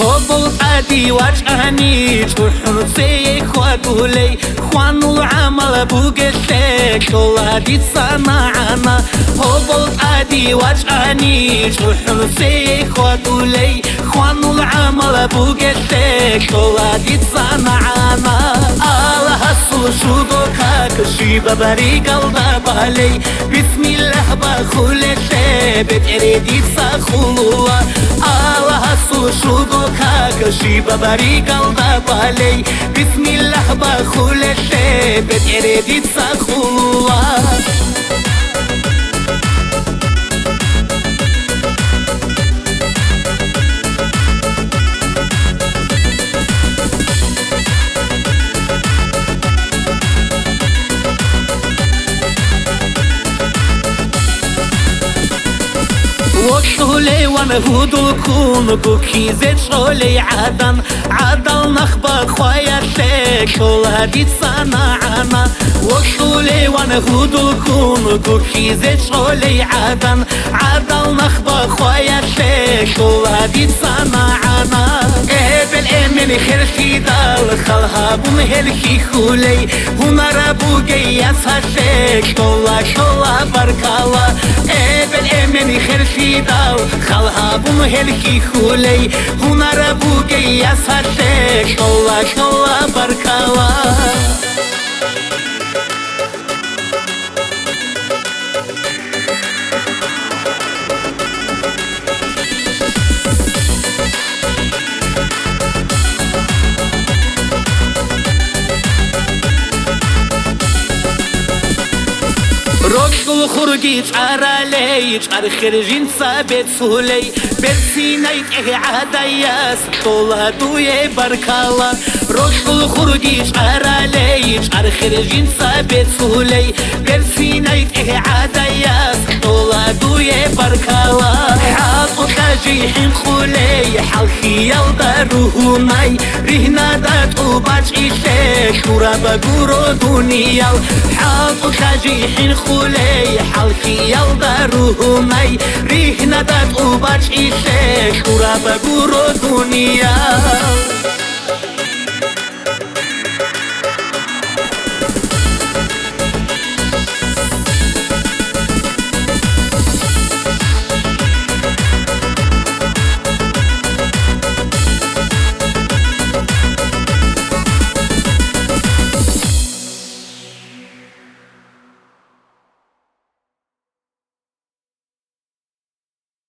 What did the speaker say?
خبل عادي وجهني تروح خواتولي خوانو العمل بوقتك كل دي صنعنا خبل عادي وجهني تروح خواتولي خوانو العمل بوقتك كل دي صنعنا الله سوشوغو كاكشي ببري قلب بالي بسم الله بخولة بتريدي سخولوا шубо хака шиба барикал да балей бисмиллах бахуле шебет ередица хулу شولي ونهود الكون بوكي زيت شولي عدن عدل نخبا خويا تلك تصنع صنعنا وشولي ونهود الكون بوكي زيت شولي عدن عدل نخبا خويا تلك هديت صنعنا إيه امن خير في دار ხალხალხალჰა ბუნჰელხი ხულეი უნარა ბუგეია საშეკ შოლა შოლა ბარკალა ებელ ემენი ხერში დავ ხალჰა ბუნჰელხი ხულეი უნარა ბუგეია საშეკ შოლა შოლა ბარკალა shola barkala როქულ ხურგიც არალეი ჭარხერჟინ საბეთ ფულეი ბერცინაი ტე ადაიას თოლა დუე ბარკალა როქულ ხურგიც არალეი ჭარხერჟინ საბეთ ფულეი ბერცინაი ტე ადაიას თოლა დუე ბარკალა جيحين خولي حلخي يلبروه ماي. رهنا دات قباج إشي شورا بقورو دنيا. حاطو خجيحين خولي حلخي يلبروه ماي. رهنا دات قباج إشي شورا بقورو دنيا.